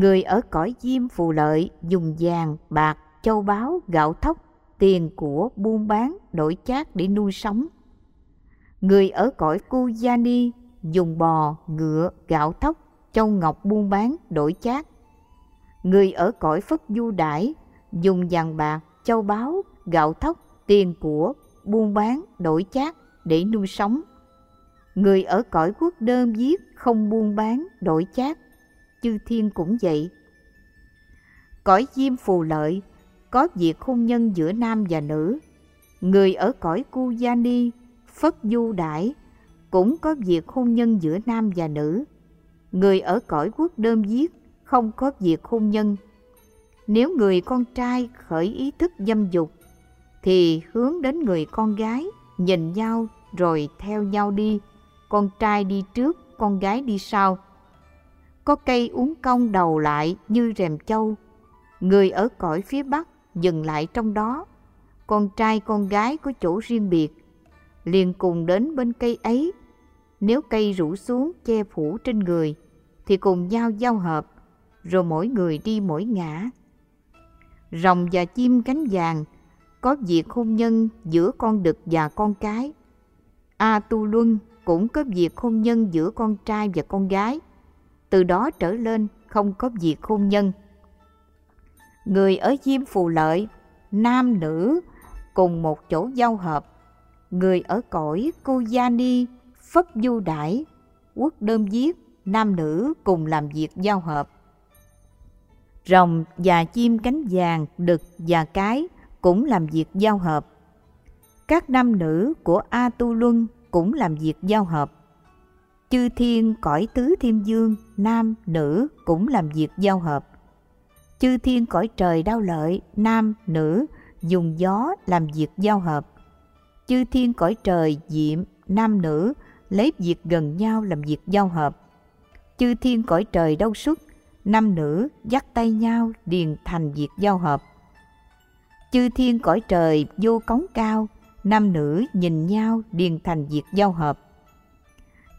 Người ở cõi diêm phù lợi dùng vàng, bạc, châu báu, gạo thóc, tiền của buôn bán, đổi chác để nuôi sống. Người ở cõi cu gia ni dùng bò, ngựa, gạo thóc, châu ngọc buôn bán, đổi chác. Người ở cõi phất du đãi dùng vàng bạc, châu báu, gạo thóc, tiền của buôn bán, đổi chác để nuôi sống. Người ở cõi quốc đơn giết không buôn bán, đổi chác. Chư thiên cũng vậy. Cõi diêm phù lợi có việc hôn nhân giữa nam và nữ. Người ở cõi cu gia ni, phất du đãi cũng có việc hôn nhân giữa nam và nữ. Người ở cõi quốc đơm giết không có việc hôn nhân. Nếu người con trai khởi ý thức dâm dục, thì hướng đến người con gái, nhìn nhau rồi theo nhau đi, con trai đi trước, con gái đi sau. Có cây uốn cong đầu lại như rèm châu, người ở cõi phía bắc dừng lại trong đó, con trai con gái có chỗ riêng biệt, liền cùng đến bên cây ấy. Nếu cây rủ xuống che phủ trên người, thì cùng nhau giao hợp, rồi mỗi người đi mỗi ngã. Rồng và chim cánh vàng có việc hôn nhân giữa con đực và con cái. A Tu Luân cũng có việc hôn nhân giữa con trai và con gái. Từ đó trở lên không có việc hôn nhân. Người ở Diêm Phù Lợi, nam nữ cùng một chỗ giao hợp. Người ở cõi Cô Gia Ni, Phất Du Đại, quốc đơm diết nam nữ cùng làm việc giao hợp. Rồng và chim cánh vàng, đực và cái cũng làm việc giao hợp. Các nam nữ của A Tu Luân cũng làm việc giao hợp. Chư thiên cõi tứ thiên dương, nam, nữ cũng làm việc giao hợp. Chư thiên cõi trời đau lợi, nam, nữ dùng gió làm việc giao hợp. Chư thiên cõi trời diệm, nam, nữ lấy việc gần nhau làm việc giao hợp. Chư thiên cõi trời đau xuất, nam nữ dắt tay nhau điền thành việc giao hợp. Chư thiên cõi trời vô cống cao, nam nữ nhìn nhau điền thành việc giao hợp.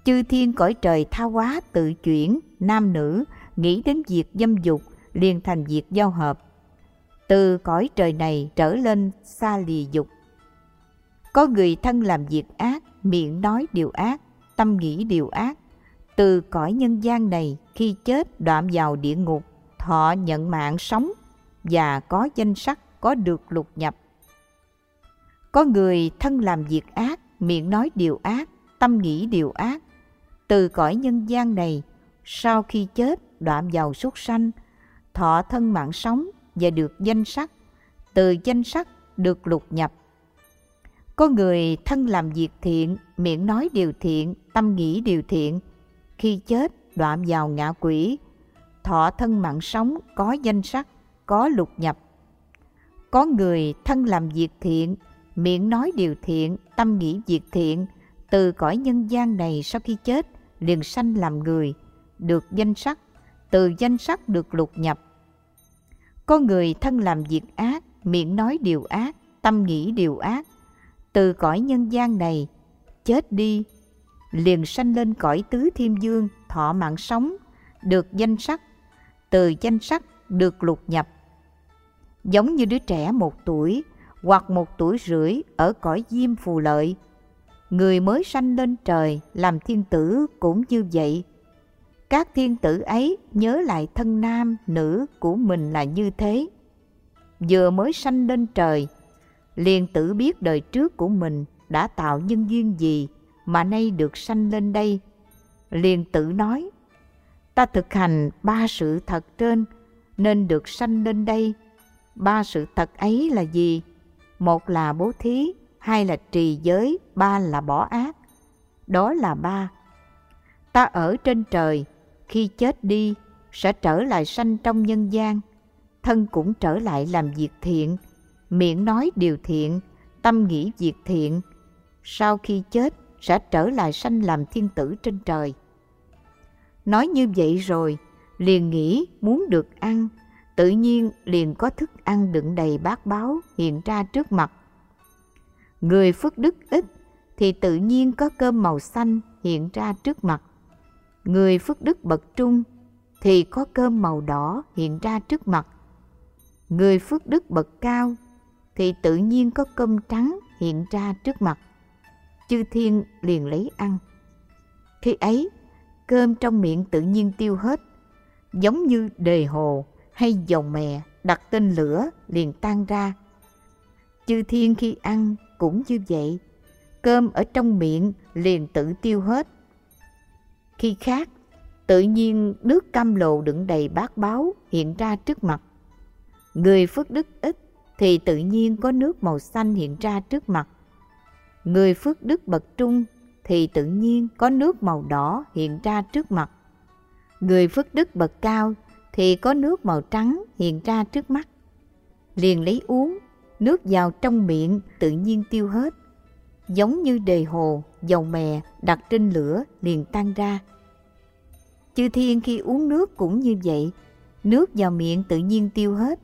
Chư thiên cõi trời tha hóa tự chuyển, nam nữ nghĩ đến việc dâm dục liền thành việc giao hợp. Từ cõi trời này trở lên xa lìa dục. Có người thân làm việc ác, miệng nói điều ác, tâm nghĩ điều ác. Từ cõi nhân gian này khi chết đoạn vào địa ngục, thọ nhận mạng sống và có danh sắc có được lục nhập. Có người thân làm việc ác, miệng nói điều ác, tâm nghĩ điều ác. Từ cõi nhân gian này, sau khi chết đoạn vào súc sanh, thọ thân mạng sống và được danh sắc, từ danh sắc được lục nhập. Có người thân làm việc thiện, miệng nói điều thiện, tâm nghĩ điều thiện. Khi chết, đoạn vào ngạ quỷ, thọ thân mạng sống có danh sắc, có lục nhập. Có người thân làm việc thiện, miệng nói điều thiện, tâm nghĩ việc thiện, từ cõi nhân gian này sau khi chết liền sanh làm người, được danh sắc, từ danh sắc được lục nhập. Có người thân làm việc ác, miệng nói điều ác, tâm nghĩ điều ác, từ cõi nhân gian này, chết đi, liền sanh lên cõi tứ thiên dương, thọ mạng sống, được danh sắc, từ danh sắc được lục nhập. Giống như đứa trẻ một tuổi hoặc một tuổi rưỡi ở cõi diêm phù lợi, người mới sanh lên trời làm thiên tử cũng như vậy. Các thiên tử ấy nhớ lại thân nam, nữ của mình là như thế. Vừa mới sanh lên trời, liền tự biết đời trước của mình đã tạo nhân duyên gì mà nay được sanh lên đây. Liền tự nói, ta thực hành ba sự thật trên nên được sanh lên đây. Ba sự thật ấy là gì? Một là bố thí, hai là trì giới, ba là bỏ ác. Đó là ba. Ta ở trên trời, khi chết đi sẽ trở lại sanh trong nhân gian, thân cũng trở lại làm việc thiện, miệng nói điều thiện, tâm nghĩ việc thiện. Sau khi chết sẽ trở lại sanh làm thiên tử trên trời. Nói như vậy rồi, liền nghĩ muốn được ăn, tự nhiên liền có thức ăn đựng đầy bát báo hiện ra trước mặt. Người phước đức ít thì tự nhiên có cơm màu xanh hiện ra trước mặt. Người phước đức bậc trung thì có cơm màu đỏ hiện ra trước mặt. Người phước đức bậc cao thì tự nhiên có cơm trắng hiện ra trước mặt. Chư thiên liền lấy ăn. Khi ấy, cơm trong miệng tự nhiên tiêu hết, giống như đề hồ hay dầu mè đặt tên lửa liền tan ra. Chư thiên khi ăn cũng như vậy, cơm ở trong miệng liền tự tiêu hết. Khi khác, tự nhiên nước cam lồ đựng đầy bát báo hiện ra trước mặt. Người phước đức ít thì tự nhiên có nước màu xanh hiện ra trước mặt. Người phước đức bậc trung thì tự nhiên có nước màu đỏ hiện ra trước mặt. Người phước đức bậc cao thì có nước màu trắng hiện ra trước mắt. Liền lấy uống, nước vào trong miệng tự nhiên tiêu hết. Giống như đề hồ, dầu mè đặt trên lửa liền tan ra. Chư thiên khi uống nước cũng như vậy, nước vào miệng tự nhiên tiêu hết.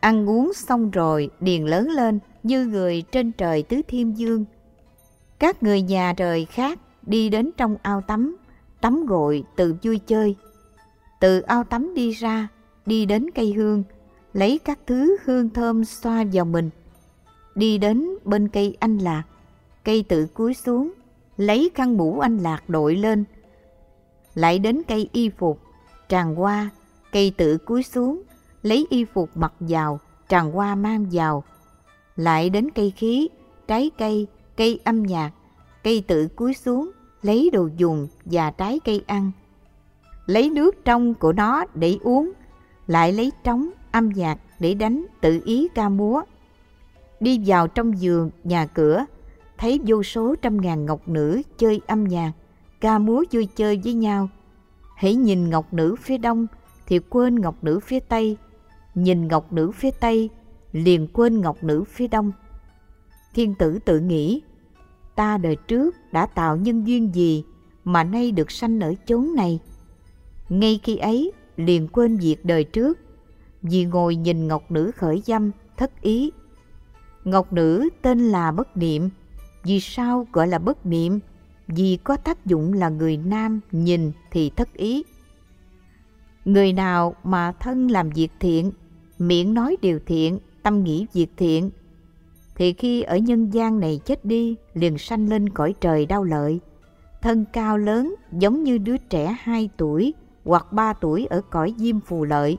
Ăn uống xong rồi điền lớn lên như người trên trời tứ thiên dương. Các người nhà trời khác đi đến trong ao tắm, tắm gội từ vui chơi. Từ ao tắm đi ra, đi đến cây hương, lấy các thứ hương thơm xoa vào mình. Đi đến bên cây anh lạc, cây tự cúi xuống, lấy khăn mũ anh lạc đội lên. Lại đến cây y phục, tràn qua cây tự cúi xuống, lấy y phục mặc vào, tràn qua mang vào. Lại đến cây khí, trái cây, cây âm nhạc, cây tự cúi xuống, lấy đồ dùng và trái cây ăn. Lấy nước trong của nó để uống, lại lấy trống, âm nhạc để đánh tự ý ca múa. Đi vào trong giường, nhà cửa, thấy vô số trăm ngàn ngọc nữ chơi âm nhạc, ca múa vui chơi với nhau. Hãy nhìn ngọc nữ phía đông thì quên ngọc nữ phía tây, nhìn ngọc nữ phía tây liền quên ngọc nữ phía đông. Thiên tử tự nghĩ, ta đời trước đã tạo nhân duyên gì mà nay được sanh ở chốn này. Ngay khi ấy liền quên việc đời trước, vì ngồi nhìn ngọc nữ khởi dâm, thất ý. Ngọc nữ tên là bất niệm, vì sao gọi là bất niệm? Vì có tác dụng là người nam nhìn thì thất ý. Người nào mà thân làm việc thiện, miệng nói điều thiện, tâm nghĩ việc thiện, thì khi ở nhân gian này chết đi, liền sanh lên cõi trời đau lợi. Thân cao lớn giống như đứa trẻ 2 tuổi hoặc 3 tuổi ở cõi diêm phù lợi.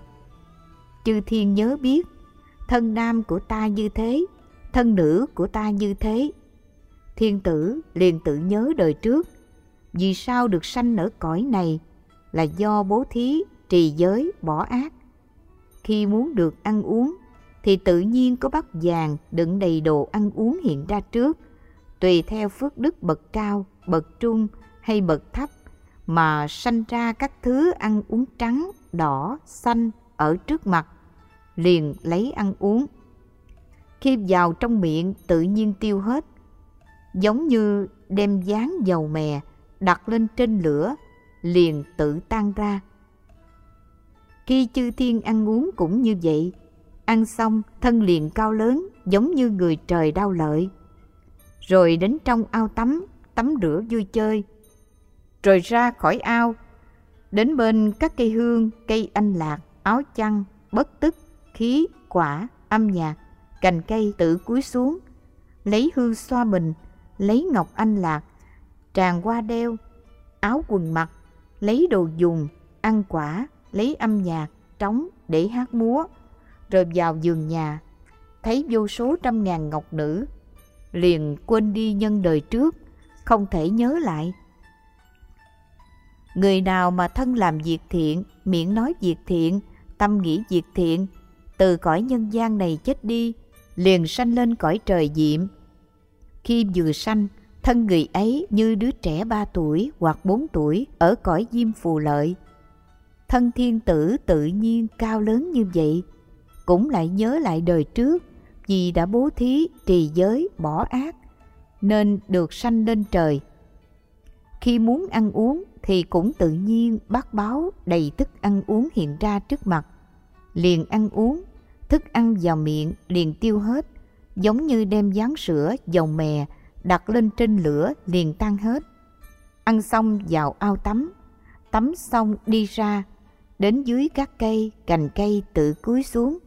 Chư thiên nhớ biết, thân nam của ta như thế, thân nữ của ta như thế. Thiên tử liền tự nhớ đời trước, vì sao được sanh ở cõi này là do bố thí, trì giới, bỏ ác. Khi muốn được ăn uống thì tự nhiên có bát vàng đựng đầy đồ ăn uống hiện ra trước, tùy theo phước đức bậc cao, bậc trung hay bậc thấp mà sanh ra các thứ ăn uống trắng, đỏ, xanh ở trước mặt, liền lấy ăn uống. Khi vào trong miệng tự nhiên tiêu hết, giống như đem dán dầu mè đặt lên trên lửa, liền tự tan ra. Khi chư thiên ăn uống cũng như vậy, Ăn xong, thân liền cao lớn, giống như người trời đau lợi. Rồi đến trong ao tắm, tắm rửa vui chơi. Rồi ra khỏi ao, đến bên các cây hương, cây anh lạc, áo chăn, bất tức, khí, quả, âm nhạc, cành cây tự cúi xuống, lấy hương xoa mình, lấy ngọc anh lạc, tràn qua đeo, áo quần mặc, lấy đồ dùng, ăn quả, lấy âm nhạc, trống để hát múa, rồi vào giường nhà, thấy vô số trăm ngàn ngọc nữ, liền quên đi nhân đời trước, không thể nhớ lại. Người nào mà thân làm việc thiện, miệng nói việc thiện, tâm nghĩ việc thiện, từ cõi nhân gian này chết đi, liền sanh lên cõi trời diệm. Khi vừa sanh, thân người ấy như đứa trẻ ba tuổi hoặc bốn tuổi ở cõi diêm phù lợi. Thân thiên tử tự nhiên cao lớn như vậy, cũng lại nhớ lại đời trước vì đã bố thí trì giới bỏ ác nên được sanh lên trời khi muốn ăn uống thì cũng tự nhiên bát báo đầy thức ăn uống hiện ra trước mặt liền ăn uống thức ăn vào miệng liền tiêu hết giống như đem dán sữa dầu mè đặt lên trên lửa liền tan hết ăn xong vào ao tắm tắm xong đi ra đến dưới các cây, cành cây tự cúi xuống,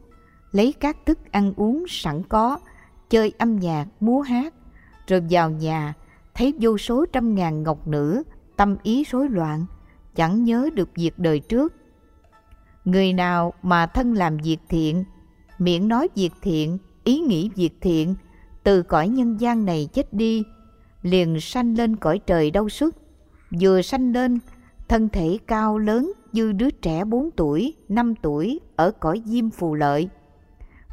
lấy các thức ăn uống sẵn có, chơi âm nhạc, múa hát, rồi vào nhà, thấy vô số trăm ngàn ngọc nữ, tâm ý rối loạn, chẳng nhớ được việc đời trước. Người nào mà thân làm việc thiện, miệng nói việc thiện, ý nghĩ việc thiện, từ cõi nhân gian này chết đi, liền sanh lên cõi trời đau sức. vừa sanh lên, thân thể cao lớn như đứa trẻ 4 tuổi, 5 tuổi ở cõi diêm phù lợi.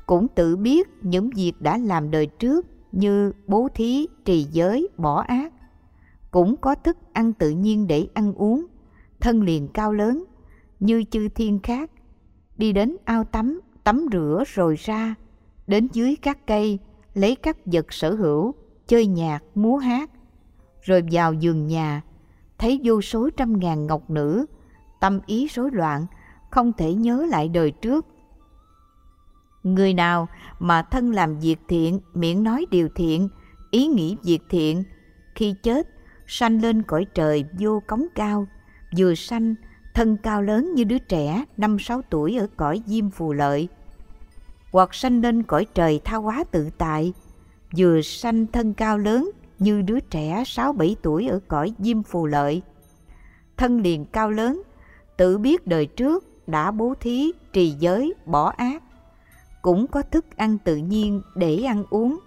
Cũng tự biết những việc đã làm đời trước như bố thí, trì giới, bỏ ác. Cũng có thức ăn tự nhiên để ăn uống, thân liền cao lớn, như chư thiên khác. Đi đến ao tắm, tắm rửa rồi ra, đến dưới các cây, lấy các vật sở hữu, chơi nhạc, múa hát. Rồi vào giường nhà, thấy vô số trăm ngàn ngọc nữ, tâm ý rối loạn, không thể nhớ lại đời trước. Người nào mà thân làm việc thiện, miệng nói điều thiện, ý nghĩ việc thiện, khi chết, sanh lên cõi trời vô cống cao, vừa sanh, thân cao lớn như đứa trẻ năm sáu tuổi ở cõi diêm phù lợi, hoặc sanh lên cõi trời tha hóa tự tại, vừa sanh thân cao lớn như đứa trẻ sáu bảy tuổi ở cõi diêm phù lợi. Thân liền cao lớn, tự biết đời trước đã bố thí, trì giới, bỏ ác, cũng có thức ăn tự nhiên để ăn uống.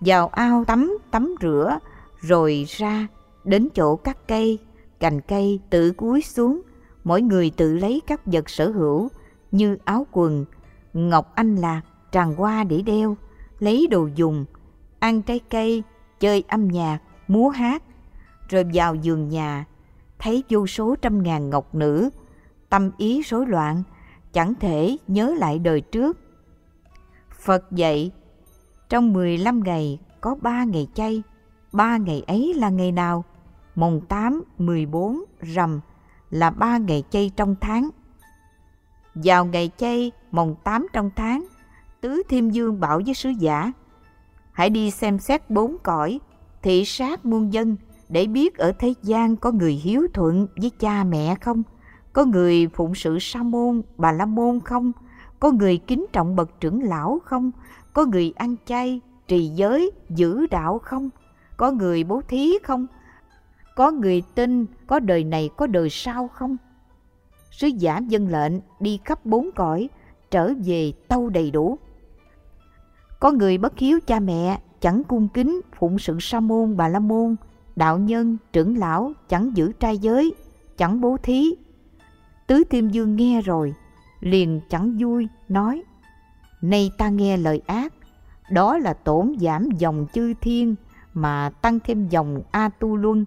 Vào ao tắm, tắm rửa, rồi ra, đến chỗ các cây, cành cây tự cúi xuống, mỗi người tự lấy các vật sở hữu như áo quần, ngọc anh lạc, tràng hoa để đeo, lấy đồ dùng, ăn trái cây, chơi âm nhạc, múa hát, rồi vào giường nhà, thấy vô số trăm ngàn ngọc nữ, tâm ý rối loạn, chẳng thể nhớ lại đời trước. Phật dạy, trong 15 ngày có 3 ngày chay, 3 ngày ấy là ngày nào? Mùng 8, 14, rằm là ba ngày chay trong tháng. Vào ngày chay mùng 8 trong tháng, Tứ Thiêm Dương bảo với sứ giả, hãy đi xem xét bốn cõi, thị sát muôn dân, để biết ở thế gian có người hiếu thuận với cha mẹ không, có người phụng sự sa môn, bà la môn không, có người kính trọng bậc trưởng lão không, có người ăn chay, trì giới, giữ đạo không, có người bố thí không, có người tin có đời này có đời sau không. Sứ giả dân lệnh đi khắp bốn cõi, trở về tâu đầy đủ. Có người bất hiếu cha mẹ, chẳng cung kính phụng sự sa môn bà la môn, đạo nhân, trưởng lão chẳng giữ trai giới, chẳng bố thí. Tứ Tiêm Dương nghe rồi, liền chẳng vui, nói Nay ta nghe lời ác, đó là tổn giảm dòng chư thiên mà tăng thêm dòng A Tu Luân.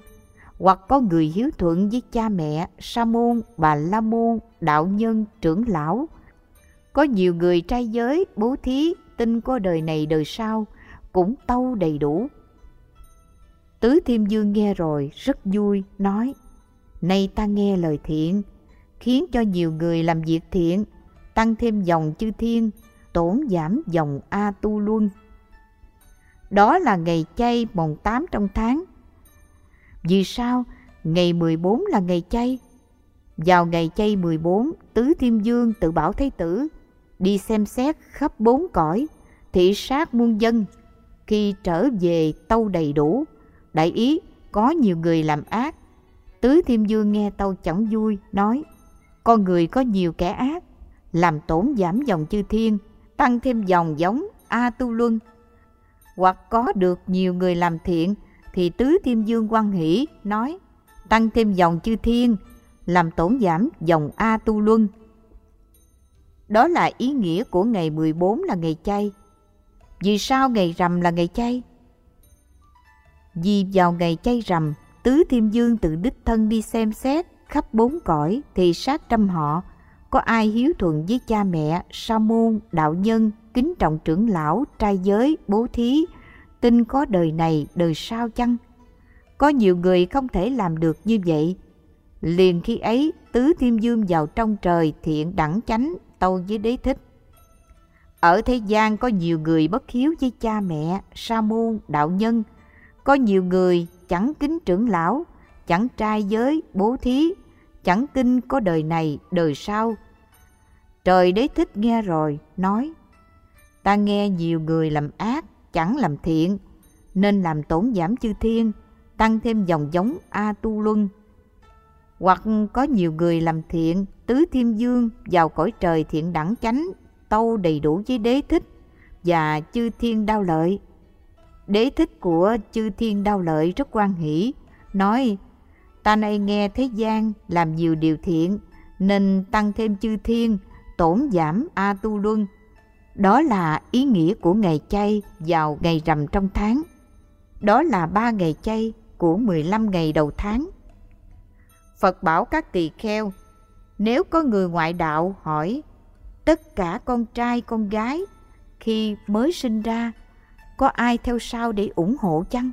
Hoặc có người hiếu thuận với cha mẹ, sa môn, bà la môn, đạo nhân, trưởng lão. Có nhiều người trai giới, bố thí, tin có đời này đời sau, cũng tâu đầy đủ Tứ Thiêm Dương nghe rồi rất vui, nói Nay ta nghe lời thiện, khiến cho nhiều người làm việc thiện, tăng thêm dòng chư thiên, tổn giảm dòng A Tu Luân. Đó là ngày chay mồng 8 trong tháng. Vì sao? Ngày 14 là ngày chay. Vào ngày chay 14, Tứ Thiêm Dương tự bảo Thái tử, đi xem xét khắp bốn cõi, thị sát muôn dân. Khi trở về tâu đầy đủ, Đại ý, có nhiều người làm ác. Tứ Thiêm Dương nghe tâu chẳng vui, nói, con người có nhiều kẻ ác, làm tổn giảm dòng chư thiên, tăng thêm dòng giống A Tu Luân. Hoặc có được nhiều người làm thiện, thì Tứ thiên Dương quan hỷ, nói, tăng thêm dòng chư thiên, làm tổn giảm dòng A Tu Luân. Đó là ý nghĩa của ngày 14 là ngày chay. Vì sao ngày rằm là ngày chay? Vì vào ngày chay rằm, Tứ thiên Dương tự đích thân đi xem xét khắp bốn cõi thì sát trăm họ. Có ai hiếu thuận với cha mẹ, sa môn, đạo nhân, kính trọng trưởng lão, trai giới, bố thí, tin có đời này, đời sau chăng? Có nhiều người không thể làm được như vậy. Liền khi ấy, Tứ thiên Dương vào trong trời thiện đẳng chánh, tâu với đế thích. Ở thế gian có nhiều người bất hiếu với cha mẹ, sa môn, đạo nhân, có nhiều người chẳng kính trưởng lão, chẳng trai giới, bố thí, chẳng tin có đời này, đời sau. Trời đế thích nghe rồi, nói, ta nghe nhiều người làm ác, chẳng làm thiện, nên làm tổn giảm chư thiên, tăng thêm dòng giống A Tu Luân. Hoặc có nhiều người làm thiện, tứ thiên dương vào cõi trời thiện đẳng chánh, tâu đầy đủ với đế thích và chư thiên đau lợi. Đế thích của chư thiên đau lợi rất quan hỷ, nói ta nay nghe thế gian làm nhiều điều thiện nên tăng thêm chư thiên, tổn giảm A Tu Luân. Đó là ý nghĩa của ngày chay vào ngày rằm trong tháng. Đó là ba ngày chay của 15 ngày đầu tháng. Phật bảo các tỳ kheo, nếu có người ngoại đạo hỏi tất cả con trai con gái khi mới sinh ra có ai theo sau để ủng hộ chăng?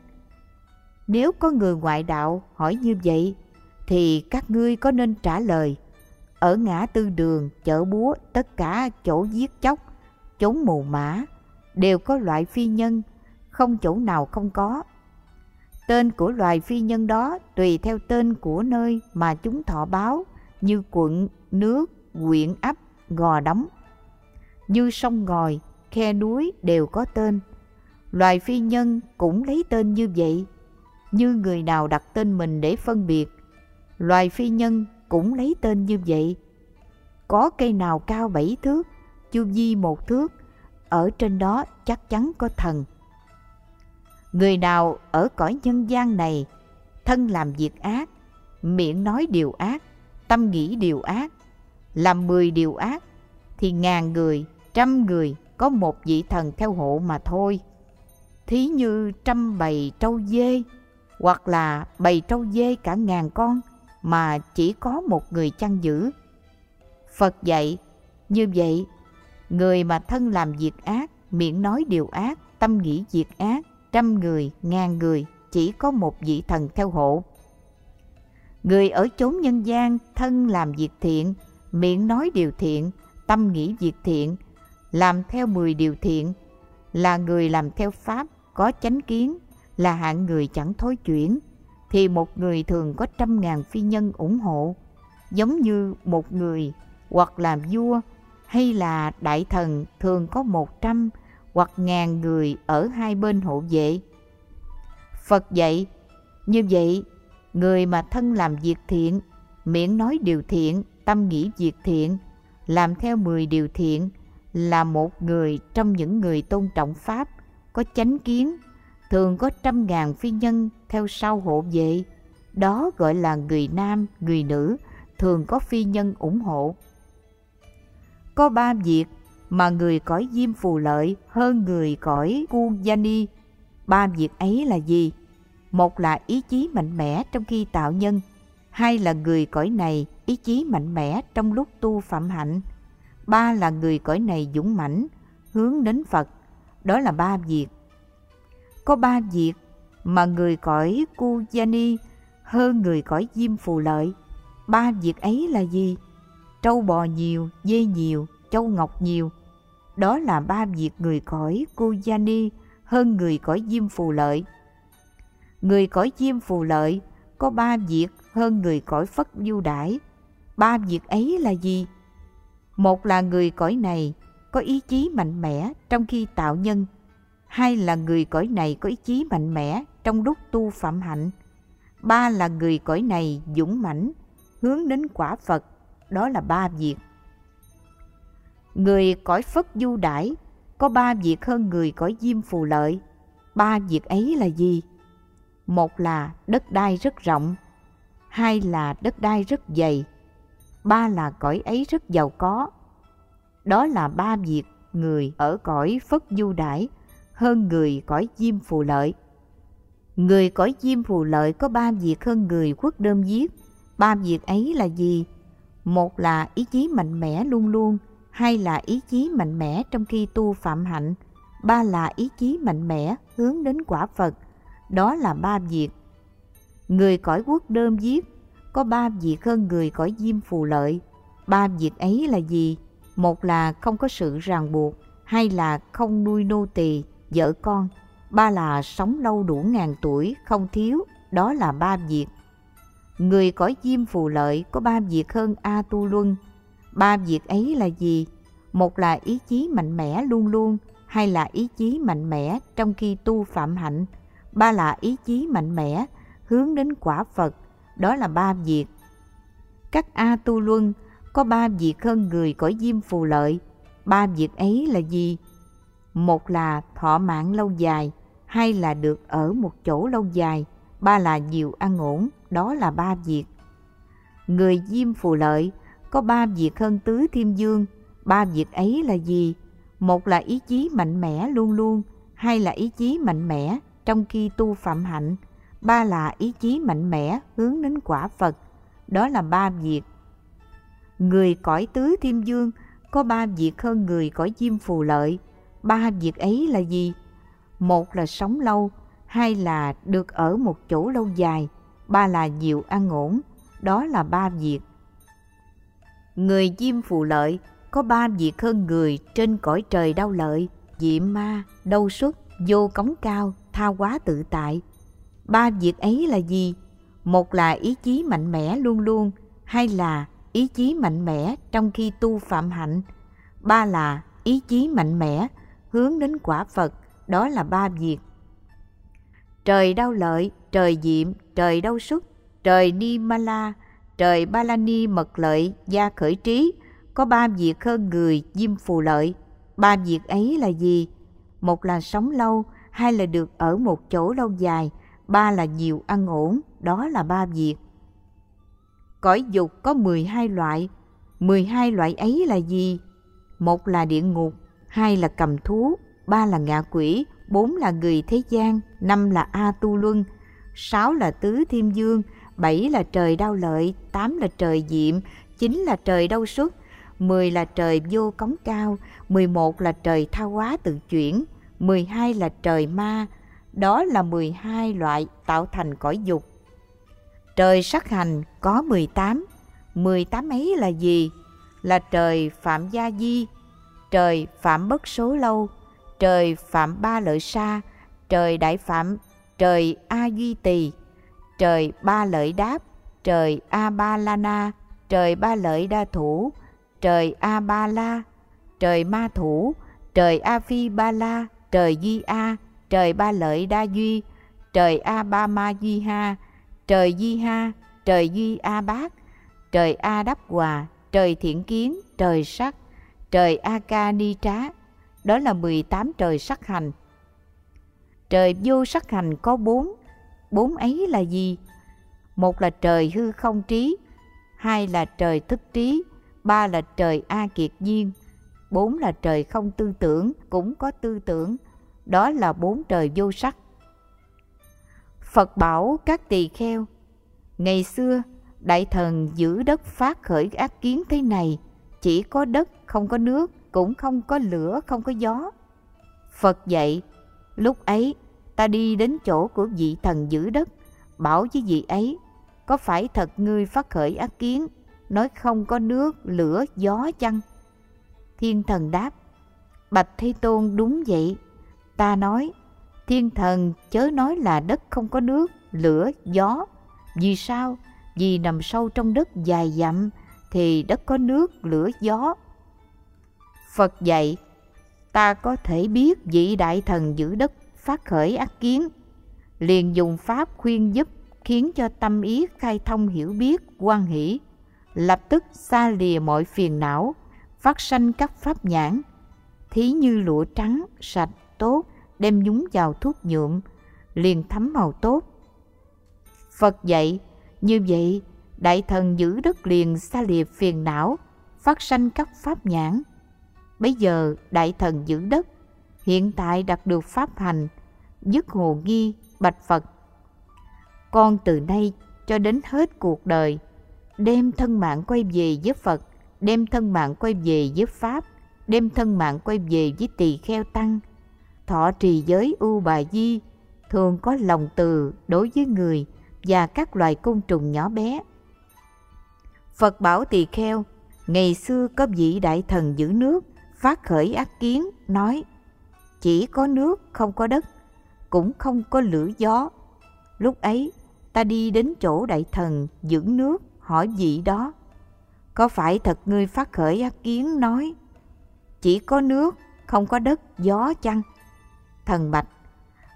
Nếu có người ngoại đạo hỏi như vậy, thì các ngươi có nên trả lời. Ở ngã tư đường, chợ búa, tất cả chỗ giết chóc, chốn mù mã, đều có loại phi nhân, không chỗ nào không có. Tên của loài phi nhân đó tùy theo tên của nơi mà chúng thọ báo như quận, nước, quyện ấp, gò đóng. Như sông ngòi, khe núi đều có tên. Loài phi nhân cũng lấy tên như vậy, như người nào đặt tên mình để phân biệt. Loài phi nhân cũng lấy tên như vậy. Có cây nào cao bảy thước, chu vi một thước, ở trên đó chắc chắn có thần. Người nào ở cõi nhân gian này, thân làm việc ác, miệng nói điều ác, tâm nghĩ điều ác, làm mười điều ác, thì ngàn người, trăm người có một vị thần theo hộ mà thôi thí như trăm bầy trâu dê hoặc là bầy trâu dê cả ngàn con mà chỉ có một người chăn giữ. Phật dạy, như vậy, người mà thân làm việc ác, miệng nói điều ác, tâm nghĩ việc ác, trăm người, ngàn người, chỉ có một vị thần theo hộ. Người ở chốn nhân gian thân làm việc thiện, miệng nói điều thiện, tâm nghĩ việc thiện, làm theo mười điều thiện, là người làm theo Pháp, có chánh kiến là hạng người chẳng thối chuyển, thì một người thường có trăm ngàn phi nhân ủng hộ, giống như một người hoặc làm vua hay là đại thần thường có một trăm hoặc ngàn người ở hai bên hộ vệ. Phật dạy, như vậy, người mà thân làm việc thiện, miệng nói điều thiện, tâm nghĩ việc thiện, làm theo mười điều thiện, là một người trong những người tôn trọng Pháp, có chánh kiến, thường có trăm ngàn phi nhân theo sau hộ vệ. Đó gọi là người nam, người nữ, thường có phi nhân ủng hộ. Có ba việc mà người cõi diêm phù lợi hơn người cõi cu ni. Ba việc ấy là gì? Một là ý chí mạnh mẽ trong khi tạo nhân, hai là người cõi này ý chí mạnh mẽ trong lúc tu phạm hạnh, ba là người cõi này dũng mãnh hướng đến Phật. Đó là ba việc có ba việc mà người cõi Kujani hơn người cõi Diêm Phù Lợi. Ba việc ấy là gì? Trâu bò nhiều, dê nhiều, châu ngọc nhiều. Đó là ba việc người cõi Kujani hơn người cõi Diêm Phù Lợi. Người cõi Diêm Phù Lợi có ba việc hơn người cõi Phất Du Đãi. Ba việc ấy là gì? Một là người cõi này có ý chí mạnh mẽ trong khi tạo nhân hai là người cõi này có ý chí mạnh mẽ trong lúc tu phạm hạnh, ba là người cõi này dũng mãnh hướng đến quả Phật, đó là ba việc. Người cõi Phất du đãi có ba việc hơn người cõi Diêm Phù Lợi. Ba việc ấy là gì? Một là đất đai rất rộng, hai là đất đai rất dày, ba là cõi ấy rất giàu có. Đó là ba việc người ở cõi Phất du đãi hơn người cõi diêm phù lợi. Người cõi diêm phù lợi có ba việc hơn người quốc đơm giết. Ba việc ấy là gì? Một là ý chí mạnh mẽ luôn luôn, hai là ý chí mạnh mẽ trong khi tu phạm hạnh, ba là ý chí mạnh mẽ hướng đến quả Phật. Đó là ba việc. Người cõi quốc đơm giết có ba việc hơn người cõi diêm phù lợi. Ba việc ấy là gì? Một là không có sự ràng buộc, hai là không nuôi nô tỳ, vợ con, ba là sống lâu đủ ngàn tuổi, không thiếu, đó là ba việc. Người cõi diêm phù lợi có ba việc hơn A Tu Luân. Ba việc ấy là gì? Một là ý chí mạnh mẽ luôn luôn, hai là ý chí mạnh mẽ trong khi tu phạm hạnh, ba là ý chí mạnh mẽ hướng đến quả Phật, đó là ba việc. Các A Tu Luân có ba việc hơn người cõi diêm phù lợi. Ba việc ấy là gì? Một là thọ mạng lâu dài, hai là được ở một chỗ lâu dài, ba là nhiều ăn ổn, đó là ba việc. Người diêm phù lợi có ba việc hơn tứ thiên dương, ba việc ấy là gì? Một là ý chí mạnh mẽ luôn luôn, hai là ý chí mạnh mẽ trong khi tu phạm hạnh, ba là ý chí mạnh mẽ hướng đến quả Phật, đó là ba việc. Người cõi tứ thiên dương có ba việc hơn người cõi diêm phù lợi, ba việc ấy là gì? Một là sống lâu, hai là được ở một chỗ lâu dài, ba là nhiều ăn ổn, đó là ba việc. Người diêm phù lợi có ba việc hơn người trên cõi trời đau lợi, diệm ma, đau xuất, vô cống cao, tha quá tự tại. Ba việc ấy là gì? Một là ý chí mạnh mẽ luôn luôn, hai là ý chí mạnh mẽ trong khi tu phạm hạnh, ba là ý chí mạnh mẽ hướng đến quả Phật, đó là ba việc. Trời đau lợi, trời diệm, trời đau xuất, trời ni ma la, trời ba la ni mật lợi, gia khởi trí, có ba việc hơn người diêm phù lợi. Ba việc ấy là gì? Một là sống lâu, hai là được ở một chỗ lâu dài, ba là nhiều ăn ổn, đó là ba việc. Cõi dục có 12 loại, 12 loại ấy là gì? Một là địa ngục, hai là cầm thú, ba là ngạ quỷ, bốn là người thế gian, năm là A Tu Luân, sáu là tứ thiên dương, bảy là trời đau lợi, tám là trời diệm, chín là trời đau xuất, mười là trời vô cống cao, mười một là trời tha hóa tự chuyển, mười hai là trời ma, đó là mười hai loại tạo thành cõi dục. Trời sắc hành có mười tám, mười tám ấy là gì? Là trời Phạm Gia Di, trời Phạm Bất Số Lâu, trời Phạm Ba Lợi Sa, trời Đại Phạm, trời A Duy Tỳ, trời Ba Lợi Đáp, trời A Ba La Na, trời Ba Lợi Đa Thủ, trời A Ba La, trời Ma Thủ, trời A Phi Ba La, trời di A, trời Ba Lợi Đa Duy, trời A Ba Ma Duy Ha, trời Duy Ha, trời Duy A Bát, trời A Đắp Hòa, trời Thiện Kiến, trời Sắc, trời A Ca Ni Trá, đó là 18 trời sắc hành. Trời vô sắc hành có bốn, bốn ấy là gì? Một là trời hư không trí, hai là trời thức trí, ba là trời A Kiệt Nhiên, bốn là trời không tư tưởng, cũng có tư tưởng, đó là bốn trời vô sắc. Phật bảo các tỳ kheo, ngày xưa đại thần giữ đất phát khởi ác kiến thế này, chỉ có đất không có nước, cũng không có lửa, không có gió. Phật dạy, lúc ấy ta đi đến chỗ của vị thần giữ đất, bảo với vị ấy, có phải thật ngươi phát khởi ác kiến, nói không có nước, lửa, gió chăng? Thiên thần đáp, Bạch Thế Tôn đúng vậy. Ta nói, thiên thần chớ nói là đất không có nước, lửa, gió. Vì sao? Vì nằm sâu trong đất dài dặm thì đất có nước, lửa, gió. Phật dạy, ta có thể biết vị đại thần giữ đất phát khởi ác kiến, liền dùng pháp khuyên giúp khiến cho tâm ý khai thông hiểu biết, quan hỷ, lập tức xa lìa mọi phiền não, phát sanh các pháp nhãn, thí như lụa trắng, sạch, tốt, đem nhúng vào thuốc nhuộm, liền thấm màu tốt. Phật dạy, như vậy, đại thần giữ đất liền xa lìa phiền não, phát sanh các pháp nhãn. Bây giờ đại thần giữ đất, hiện tại đạt được pháp hành, dứt hồ nghi, bạch Phật. Con từ nay cho đến hết cuộc đời, đem thân mạng quay về với Phật, đem thân mạng quay về với Pháp, đem thân mạng quay về với tỳ kheo tăng, thọ trì giới ưu bà di, thường có lòng từ đối với người và các loài côn trùng nhỏ bé. Phật bảo tỳ kheo, ngày xưa có vị đại thần giữ nước, phát khởi ác kiến, nói chỉ có nước không có đất, cũng không có lửa gió. Lúc ấy, ta đi đến chỗ đại thần dưỡng nước hỏi vị đó. Có phải thật ngươi phát khởi ác kiến nói, chỉ có nước, không có đất, gió chăng? Thần bạch,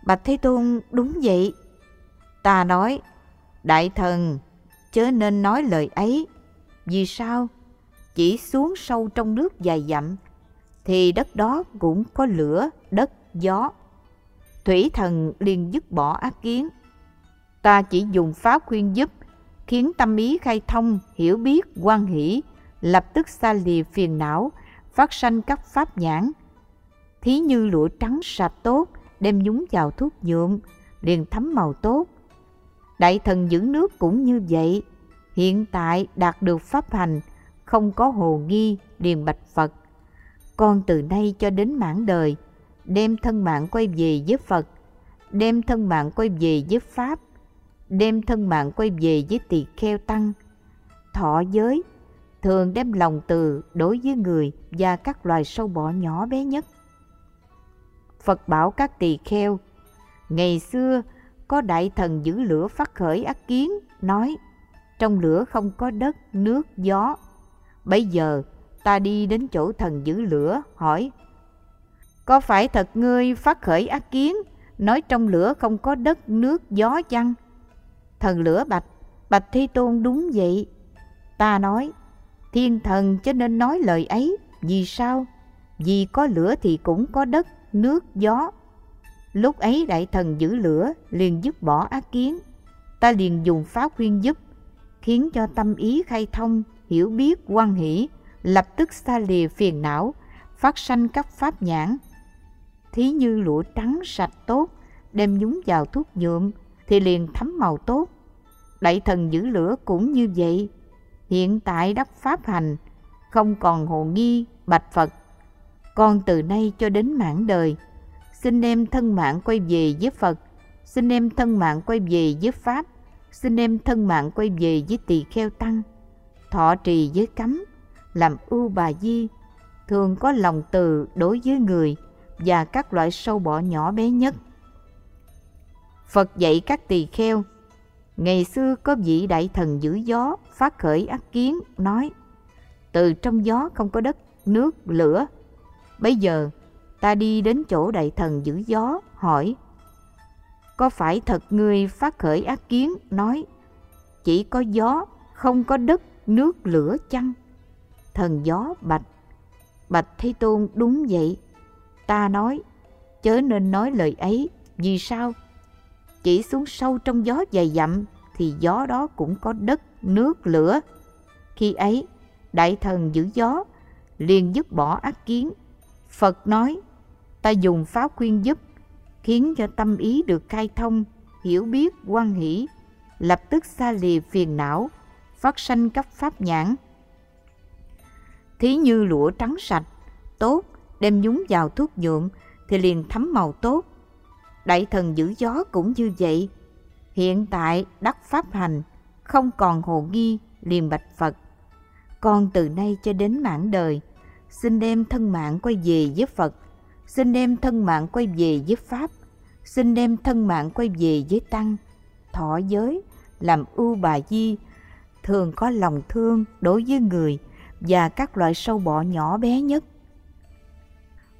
bạch Thế Tôn đúng vậy. Ta nói, đại thần, chớ nên nói lời ấy. Vì sao? Chỉ xuống sâu trong nước dài dặm, thì đất đó cũng có lửa, đất, gió. Thủy thần liền dứt bỏ ác kiến. Ta chỉ dùng pháp khuyên giúp, khiến tâm ý khai thông, hiểu biết, quan hỷ, lập tức xa lìa phiền não, phát sanh các pháp nhãn. Thí như lụa trắng sạch tốt, đem nhúng vào thuốc nhuộm, liền thấm màu tốt. Đại thần giữ nước cũng như vậy, hiện tại đạt được pháp hành, không có hồ nghi, liền bạch Phật. Con từ nay cho đến mãn đời, đem thân mạng quay về với Phật, đem thân mạng quay về với Pháp, đem thân mạng quay về với tỳ kheo tăng. Thọ giới, thường đem lòng từ đối với người và các loài sâu bọ nhỏ bé nhất. Phật bảo các tỳ kheo, ngày xưa có đại thần giữ lửa phát khởi ác kiến, nói trong lửa không có đất, nước, gió. Bây giờ ta đi đến chỗ thần giữ lửa, hỏi Có phải thật ngươi phát khởi ác kiến, nói trong lửa không có đất, nước, gió chăng? Thần lửa bạch, bạch Thi Tôn đúng vậy. Ta nói, thiên thần cho nên nói lời ấy, vì sao? Vì có lửa thì cũng có đất, nước, gió. Lúc ấy đại thần giữ lửa liền dứt bỏ ác kiến. Ta liền dùng pháp khuyên giúp, khiến cho tâm ý khai thông, hiểu biết, quan hỷ, lập tức xa lìa phiền não, phát sanh các pháp nhãn. Thí như lụa trắng sạch tốt, đem nhúng vào thuốc nhuộm thì liền thấm màu tốt. Đại thần giữ lửa cũng như vậy. Hiện tại đắc pháp hành, không còn hồ nghi, bạch Phật. Con từ nay cho đến mãn đời, xin đem thân mạng quay về với Phật, xin đem thân mạng quay về với Pháp, xin đem thân mạng quay về với tỳ kheo tăng, thọ trì với cấm, làm ưu bà di, thường có lòng từ đối với người và các loại sâu bọ nhỏ bé nhất. Phật dạy các tỳ kheo, ngày xưa có vị đại thần giữ gió phát khởi ác kiến nói, từ trong gió không có đất, nước, lửa. Bây giờ ta đi đến chỗ đại thần giữ gió hỏi, có phải thật ngươi phát khởi ác kiến nói, chỉ có gió, không có đất, nước, lửa chăng? Thần gió bạch, bạch Thế Tôn đúng vậy. Ta nói, chớ nên nói lời ấy, vì sao? Chỉ xuống sâu trong gió dày dặm thì gió đó cũng có đất, nước, lửa. Khi ấy, đại thần giữ gió, liền dứt bỏ ác kiến. Phật nói, ta dùng pháo khuyên giúp, khiến cho tâm ý được khai thông, hiểu biết, quan hỷ, lập tức xa lìa phiền não, phát sanh cấp pháp nhãn. Thí như lụa trắng sạch, tốt, đem nhúng vào thuốc nhuộm thì liền thấm màu tốt. Đại thần giữ gió cũng như vậy. Hiện tại đắc pháp hành, không còn hồ nghi, liền bạch Phật. Con từ nay cho đến mãn đời, xin đem thân mạng quay về với Phật, xin đem thân mạng quay về với Pháp, xin đem thân mạng quay về với Tăng, thọ giới, làm ưu bà di, thường có lòng thương đối với người và các loại sâu bọ nhỏ bé nhất.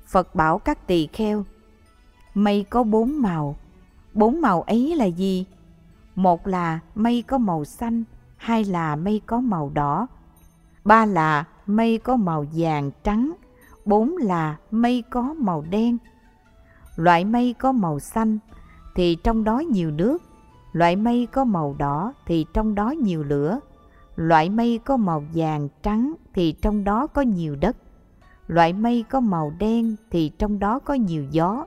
Phật bảo các tỳ kheo, mây có bốn màu, bốn màu ấy là gì? Một là mây có màu xanh, hai là mây có màu đỏ, ba là mây có màu vàng trắng, bốn là mây có màu đen. Loại mây có màu xanh thì trong đó nhiều nước, loại mây có màu đỏ thì trong đó nhiều lửa, loại mây có màu vàng trắng thì trong đó có nhiều đất, loại mây có màu đen thì trong đó có nhiều gió.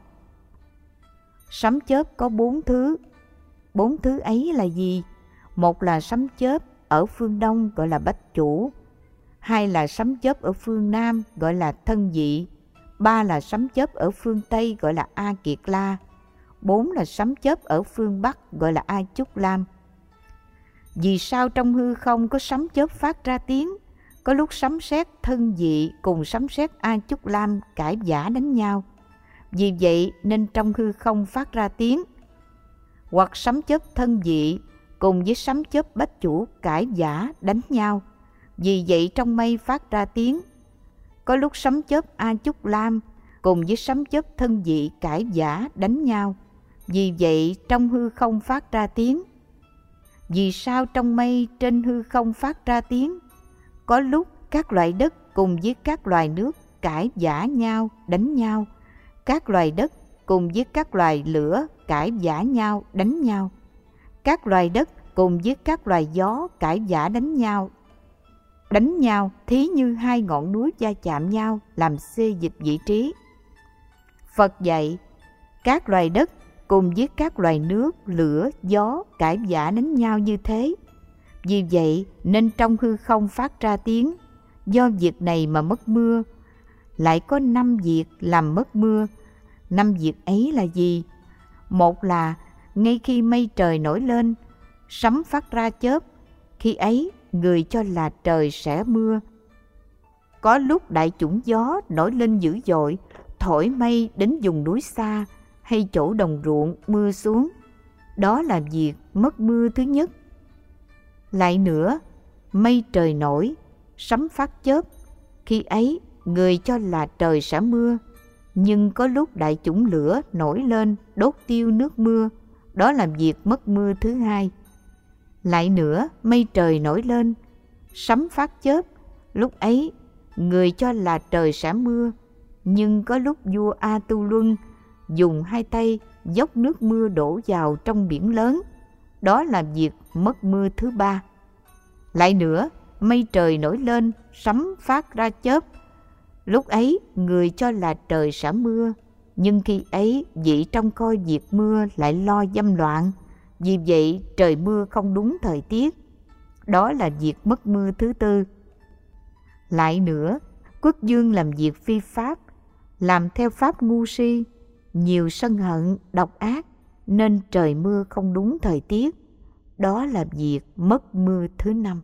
Sấm chớp có bốn thứ, bốn thứ ấy là gì? Một là sấm chớp ở phương Đông gọi là bách chủ, hai là sấm chớp ở phương Nam gọi là thân dị, ba là sấm chớp ở phương Tây gọi là A Kiệt La, bốn là sấm chớp ở phương Bắc gọi là A Chúc Lam. Vì sao trong hư không có sấm chớp phát ra tiếng, có lúc sấm sét thân dị cùng sấm sét A Chúc Lam cãi giả đánh nhau. Vì vậy nên trong hư không phát ra tiếng, hoặc sấm chớp thân dị cùng với sấm chớp bách chủ cãi giả đánh nhau. Vì vậy trong mây phát ra tiếng. Có lúc sấm chớp A Chúc Lam cùng với sấm chớp thân dị cãi giả đánh nhau. Vì vậy trong hư không phát ra tiếng. Vì sao trong mây trên hư không phát ra tiếng? Có lúc các loại đất cùng với các loài nước cãi giả nhau, đánh nhau. Các loài đất cùng với các loài lửa cãi giả nhau, đánh nhau. Các loài đất cùng với các loài gió cãi giả đánh nhau. Đánh nhau thí như hai ngọn núi va chạm nhau làm xê dịch vị trí. Phật dạy, các loài đất cùng với các loài nước, lửa, gió cãi giả đánh nhau như thế. Vì vậy nên trong hư không phát ra tiếng, do việc này mà mất mưa. Lại có năm việc làm mất mưa. Năm việc ấy là gì? Một là ngay khi mây trời nổi lên, sấm phát ra chớp, khi ấy người cho là trời sẽ mưa. Có lúc đại chủng gió nổi lên dữ dội, thổi mây đến vùng núi xa hay chỗ đồng ruộng mưa xuống. Đó là việc mất mưa thứ nhất. Lại nữa, mây trời nổi, sấm phát chớp, khi ấy người cho là trời sẽ mưa. Nhưng có lúc đại chủng lửa nổi lên đốt tiêu nước mưa, đó là việc mất mưa thứ hai. Lại nữa, mây trời nổi lên, sấm phát chớp, lúc ấy người cho là trời sẽ mưa, nhưng có lúc vua A Tu Luân dùng hai tay dốc nước mưa đổ vào trong biển lớn, đó là việc mất mưa thứ ba. Lại nữa, mây trời nổi lên, sấm phát ra chớp, lúc ấy người cho là trời sẽ mưa, nhưng khi ấy vị trong coi việc mưa lại lo dâm loạn, vì vậy trời mưa không đúng thời tiết. Đó là việc mất mưa thứ tư. Lại nữa, quốc dương làm việc phi pháp, làm theo pháp ngu si, nhiều sân hận, độc ác, nên trời mưa không đúng thời tiết. Đó là việc mất mưa thứ năm.